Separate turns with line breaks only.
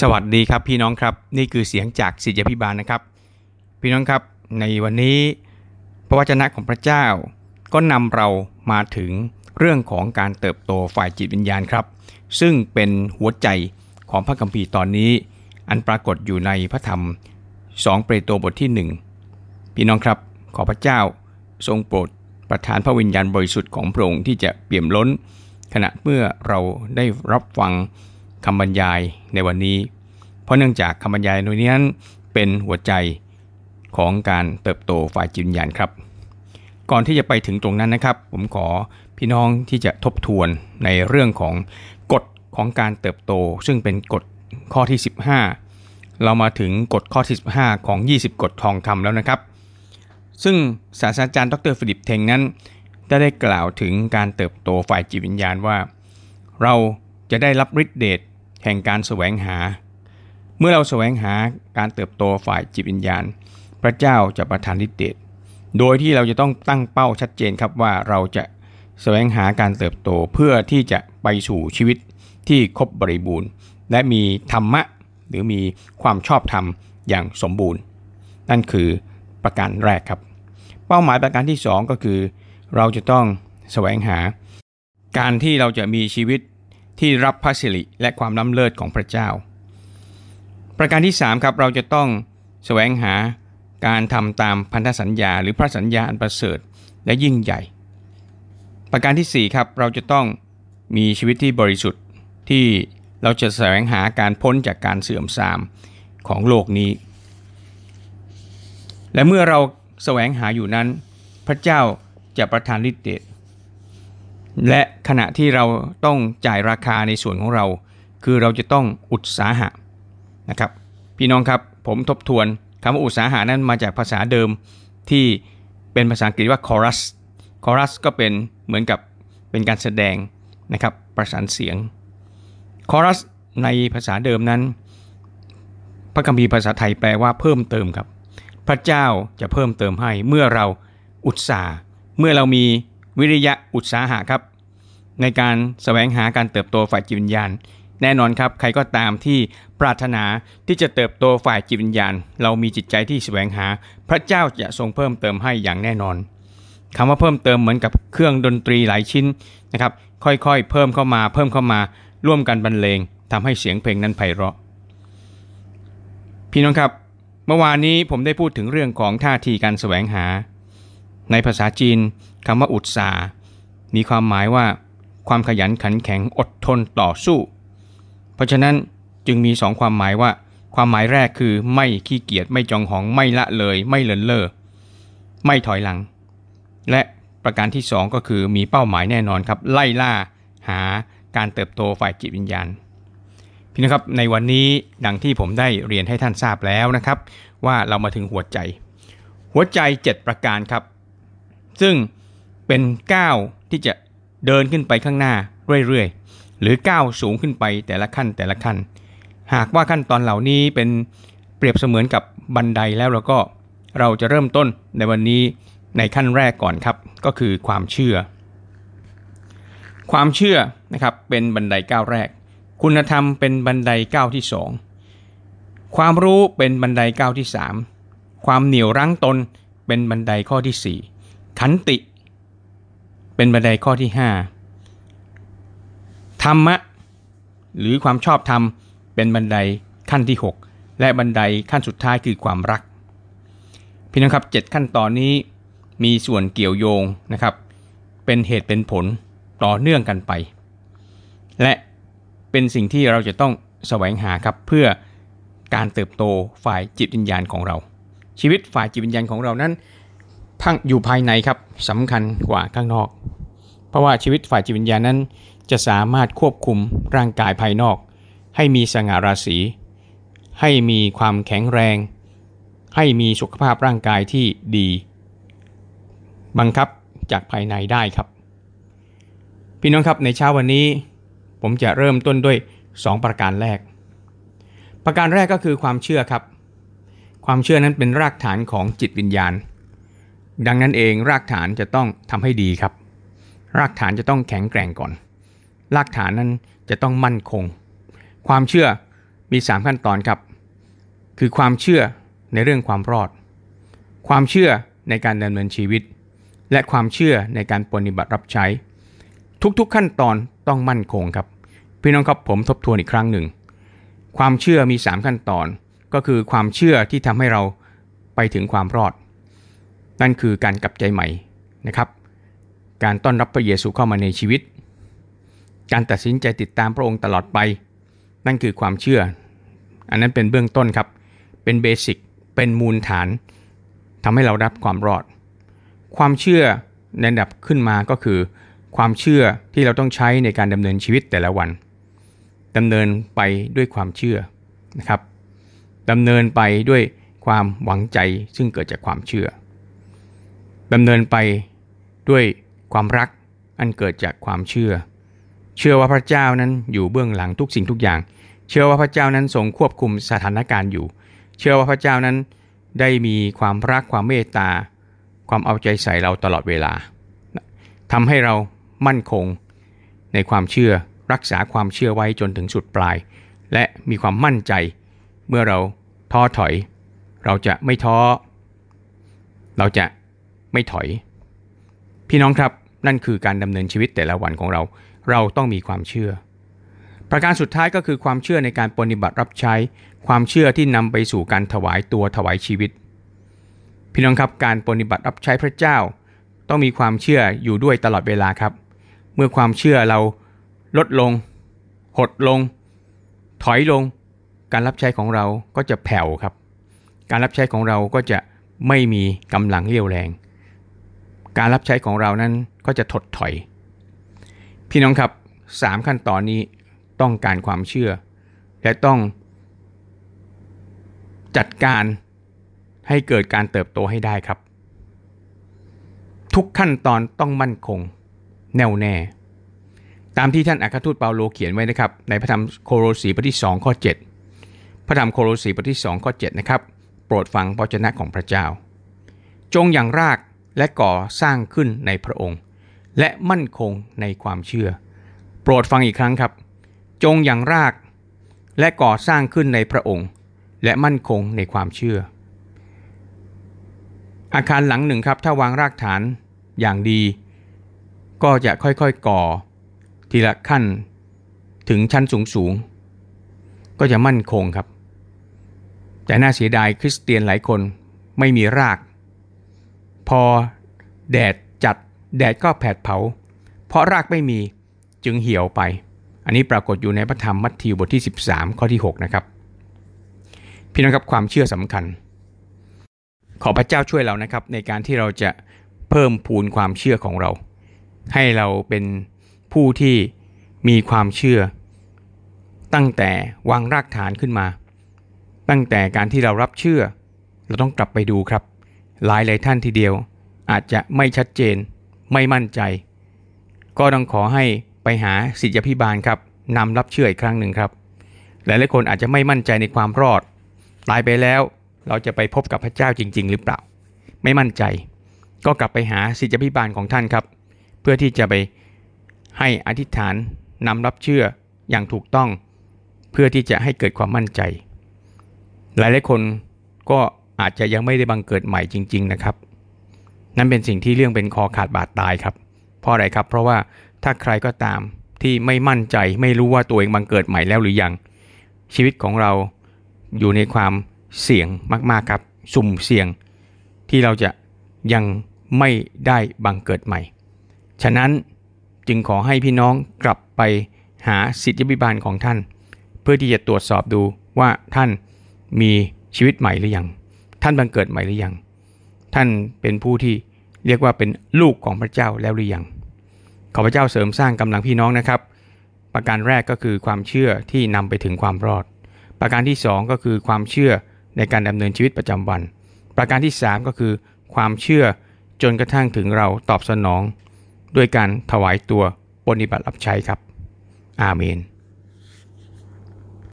สวัสดีครับพี่น้องครับนี่คือเสียงจากศิษยพิบาลนะครับ พี่น้องครับในวันนี้พระวจนะของพระเจ้า ก็นำเรามาถึงเรื่องของการเติบโตฝ่ายจิตวิญญาณครับ ซึ่งเป็นหัวใจของพระคัมภีร์ตอนนี้ อันปรากฏอยู่ในพระธรรม 2 เปโตรบทที่ 1 พี่น้องครับขอพระเจ้าทรงโปรดประทานพระวิญญาณบริสุทธิ์ของพระองค์ที่จะเปี่ยมล้น ขณะเมื่อเราได้รับฟัง คำบรรยายในวันนี้ เพราะเนื่องจากคำบรรยายในนี้นั้นเป็นหัวใจของการเติบโตฝ่ายจิตวิญญาณครับ ก่อนที่จะไปถึงตรงนั้นนะครับ ผมขอพี่น้องที่จะทบทวนในเรื่องของกฎของการเติบโต ซึ่งเป็นกฎข้อที่ 15 เรามาถึงกฎข้อที่ 15 ของ 20 กฎทองคำแล้วนะครับ ซึ่งศาสตราจารย์ดรฟิลิปเทงนั้นได้ได้กล่าวถึงการเติบโตฝ่ายจิตวิญญาณว่า เราจะได้รับฤทธิเดช แห่งการแสวงหา เมื่อเราแสวงหาการเติบโตฝ่ายจิตวิญญาณ พระเจ้าจะประทานฤทธิ์เดชโดยที่เราจะต้องตั้งเป้าชัดเจนครับว่าเราจะแสวงหาการเติบโตเพื่อที่จะไปสู่ชีวิตที่ครบบริบูรณ์ และมีธรรมะหรือมีความชอบธรรมอย่างสมบูรณ์ นั่นคือประการแรกครับ เป้าหมายประการที่ 2 ก็คือ เราจะต้องแสวงหา การที่เราจะมีชีวิต ที่รับพระสิริและความล้ำเลิศของพระเจ้า ประการที่3ครับเราจะต้องแสวงหาการทำตามพันธสัญญา หรือพระสัญญาอันประเสริฐและยิ่งใหญ่ ประการที่4ครับเราจะต้องมีชีวิตที่บริสุทธิ์ที่เราจะแสวงหาการพ้นจากการเสื่อมทรามของโลกนี้ และเมื่อเราแสวงหาอยู่นั้น พระเจ้าจะประทานฤทธิ์เดช และขณะที่เราต้องจ่ายราคาในส่วนของเรา คือเราจะต้องอุตสาหะนะครับ พี่น้องครับผมทบทวนคำว่าอุตสาหะนั้นมาจากภาษาเดิมที่เป็นภาษาอังกฤษว่า chorus chorus ก็เป็นเหมือนกับเป็นการแสดงนะครับประสานเสียง chorus ในภาษาเดิมนั้น พระคัมภีร์ภาษาไทยแปลว่าเพิ่มเติมครับ พระเจ้าจะเพิ่มเติมให้เมื่อเราอุตสาห์เมื่อเรามี วิริยะอุตสาหะครับ ในการแสวงหาการเติบโตฝ่ายจิตวิญญาณ แน่นอนครับ ใครก็ตามที่ปรารถนาที่จะเติบโตฝ่ายจิตวิญญาณ เรามีจิตใจที่แสวงหา พระเจ้าจะทรงเพิ่มเติมให้อย่างแน่นอนคำว่าเพิ่มเติมเหมือนกับเครื่องดนตรีหลายชิ้นนะครับค่อยๆ เพิ่มเข้ามาเพิ่มเข้ามาร่วมกันบรรเลงทำให้เสียงเพลงนั้นไพเราะ พี่น้องครับ เมื่อวานนี้ผมได้พูดถึงเรื่องของท่าทีการแสวงหา ในภาษาจีน คำว่าอุตสาห์มีความหมายว่า ความขยันขันแข็งอดทนต่อสู้ เพราะฉะนั้นจึงมีสองความหมายว่า ความหมายแรกคือไม่ขี้เกียจไม่จองหองไม่ละเลย ไม่เลินเล่อไม่ถอยหลัง และประการที่สองก็คือมีเป้าหมายแน่นอนครับ ไล่ล่าหาการเติบโตฝ่ายจิตวิญญาณพี่นะครับในวันนี้ดังที่ผมได้เรียนให้ท่านทราบแล้วนะครับ ว่าเรามาถึงหัวใจ หัวใจ 7 ประการครับ ซึ่ง เป็นก้าวที่จะเดินขึ้นไปข้างหน้าเรื่อยๆ หรือก้าวสูงขึ้นไปแต่ละขั้นแต่ละขั้น หากว่าขั้นตอนเหล่านี้เป็นเปรียบเสมือนกับบันไดแล้วเราก็เราจะเริ่มต้นในวันนี้ในขั้นแรกก่อนครับ ก็คือความเชื่อ ความเชื่อนะครับเป็นบันไดก้าวแรก คุณธรรมเป็นบันไดก้าวที่สองความรู้เป็นบันไดก้าวที่สามความเหนี่ยวรั้งตนเป็นบันไดข้อที่สี่ขันติ เป็นบันไดข้อที่ 5 ธรรมะ หรือความชอบธรรมเป็นบันไดขั้นที่ 6 และบันไดขั้นสุดท้ายคือความรัก พี่น้องครับ 7 ขั้นตอนนี้มีส่วนเกี่ยวโยงนะครับ เป็นเหตุเป็นผลต่อเนื่องกันไป และเป็นสิ่งที่เราจะต้องแสวงหาครับเพื่อการเติบโตฝ่ายจิตวิญญาณของเรา ชีวิตฝ่ายจิตวิญญาณของเรานั้น พังอยู่ภายในครับสำคัญกว่าข้างนอก เพราะว่าชีวิตฝ่ายจิตวิญญาณนั้น จะสามารถควบคุมร่างกายภายนอก ให้มีสง่าราศี ให้มีความแข็งแรง ให้มีสุขภาพร่างกายที่ดี บังคับจากภายในได้ครับ พี่น้องครับในเช้าวันนี้ ผมจะเริ่มต้นด้วย 2 ประการแรก ประการแรกก็คือความเชื่อครับ ความเชื่อนั้นเป็นรากฐานของจิตวิญญาณ ดังนั้นเองรากฐานจะต้องทำให้ดีครับ รากฐานจะต้องแข็งแกร่งก่อน รากฐานนั้นจะต้องมั่นคง ความเชื่อมี 3 ขั้นตอนครับ คือความเชื่อในเรื่องความรอด ความเชื่อในการดำเนินชีวิต และความเชื่อในการปฏิบัติรับใช้ ทุกๆขั้นตอนต้องมั่นคงครับ พี่น้องครับผมทบทวนอีกครั้งหนึ่ง ความเชื่อมี 3 ขั้นตอน ก็คือความเชื่อที่ทำให้เราไปถึงความรอด นั่นคือการกลับใจใหม่นะครับ การต้อนรับพระเยซูเข้ามาในชีวิต การตัดสินใจติดตามพระองค์ตลอดไป นั่นคือความเชื่อ อันนั้นเป็นเบื้องต้นครับ เป็นเบสิกเป็นมูลฐานทำให้เรารับความรอด ความเชื่อในระดับขึ้นมาก็คือ ความเชื่อที่เราต้องใช้ในการดำเนินชีวิตแต่ละวันดำเนินไปด้วยความเชื่อนะครับดำเนินไปด้วยความหวังใจซึ่งเกิดจากความเชื่อ ดำเนินไปด้วยความรักอันเกิดจากความเชื่อ เชื่อว่าพระเจ้านั้นอยู่เบื้องหลังทุกสิ่งทุกอย่าง เชื่อว่าพระเจ้านั้นทรงควบคุมสถานการณ์อยู่ เชื่อว่าพระเจ้านั้นได้มีความรักความเมตตา ความเอาใจใส่เราตลอดเวลาทำให้เรามั่นคงในความเชื่อรักษาความเชื่อไว้จนถึงสุดปลาย และมีความมั่นใจ เมื่อเราท้อถอย เราจะไม่ท้อ เราจะ ไม่ถอย พี่น้องครับนั่นคือการดำเนินชีวิตแต่ละวันของเรา เราต้องมีความเชื่อ ประการสุดท้ายก็คือความเชื่อในการปฏิบัติรับใช้ ความเชื่อที่นำไปสู่การถวายตัวถวายชีวิต พี่น้องครับการปฏิบัติรับใช้พระเจ้า ต้องมีความเชื่ออยู่ด้วยตลอดเวลาครับ เมื่อความเชื่อเราลดลง หดลง ถอยลง การรับใช้ของเราก็จะแผ่วครับ การรับใช้ของเราก็จะไม่มีกำลังเรี่ยวแรง การรับใช้ของเรานั้นก็จะถดถอย พี่น้องครับสามขั้นตอนนี้ต้องการความเชื่อ และต้องจัดการให้เกิดการเติบโตให้ได้ครับ ทุกขั้นตอนต้องมั่นคง แน่วแน่ ตามที่ท่านอัครทูตเปาโลเขียนไว้นะครับ ในพระธรรมโคโรสีบทที่2ข้อ7พระธรรมโคโรสีบทที่2ข้อ7นะครับ โปรดฟังพระเจ้าของพระเจ้า จงอย่างราก และก่อสร้างขึ้นในพระองค์ และมั่นคงในความเชื่อ โปรดฟังอีกครั้งครับ จงอย่างราก และก่อสร้างขึ้นในพระองค์ และมั่นคงในความเชื่อ อาคารหลังหนึ่งครับถ้าวางรากฐานอย่างดี ก็จะค่อยๆก่อ ทีละขั้นถึงชั้นสูงสูงก็จะมั่นคงครับ แต่น่าเสียดายคริสเตียนหลายคนไม่มีราก อแดดจัดแดดก็แผดเผา เพราะรากไม่มีจึงเหี่ยวไป อันนี้ปรากฏอยู่ในพระธรรมมัทธิวบทที่ 13 ข้อที่ 6 นะครับ พี่น้องครับความเชื่อสำคัญ ขอพระเจ้าช่วยเรานะครับ ในการที่เราจะเพิ่มพูนความเชื่อของเรา ให้เราเป็นผู้ที่มีความเชื่อ ตั้งแต่วางรากฐานขึ้นมา ตั้งแต่การที่เรารับเชื่อ เราต้องกลับไปดูครับ หลายหลายท่านทีเดียว อาจจะไม่ชัดเจน ไม่มั่นใจ ก็ต้องขอให้ไปหาสิทธิพิบาลครับนำรับเชื่ออีกครั้งหนึ่งครับ หลายหลายคนอาจจะไม่มั่นใจในความรอด ตายไปแล้วเราจะไปพบกับพระเจ้าจริง ๆ หรือเปล่า ไม่มั่นใจ ก็กลับไปหาสิทธิพิบาลของท่านครับ เพื่อที่จะไปให้อธิษฐานนำรับเชื่ออย่างถูกต้อง เพื่อที่จะให้เกิดความมั่นใจ หลายหลายคนก็ อาจจะยังไม่ได้บังเกิดใหม่จริง ๆ นะครับ นั่นเป็นสิ่งที่เรื่องเป็นคอขาดบาดตายครับ เพราะอะไรครับ เพราะว่าถ้าใครก็ตามที่ไม่มั่นใจไม่รู้ว่าตัวเองบังเกิดใหม่แล้วหรือยัง ชีวิตของเราอยู่ในความเสี่ยงมากๆครับ สุ่มเสี่ยงที่เราจะยังไม่ได้บังเกิดใหม่ ฉะนั้นจึงขอให้พี่น้องกลับไปหาสิทธิบิบาลของท่าน เพื่อที่จะตรวจสอบดูว่าท่านมีชีวิตใหม่หรือยัง ท่านบังเกิดใหม่หรือยัง ท่านเป็นผู้ที่เรียกว่าเป็นลูกของพระเจ้าแล้วหรือยัง ขอพระเจ้าเสริมสร้างกำลังพี่น้องนะครับ ประการแรกก็คือความเชื่อที่นำไปถึงความรอด ประการที่ 2 ก็คือความเชื่อในการดำเนินชีวิตประจำวัน ประการที่ 3 ก็คือความเชื่อจนกระทั่งถึงเราตอบสนอง ด้วยการถวายตัวปฏิบัติรับใช้ครับ อาเมน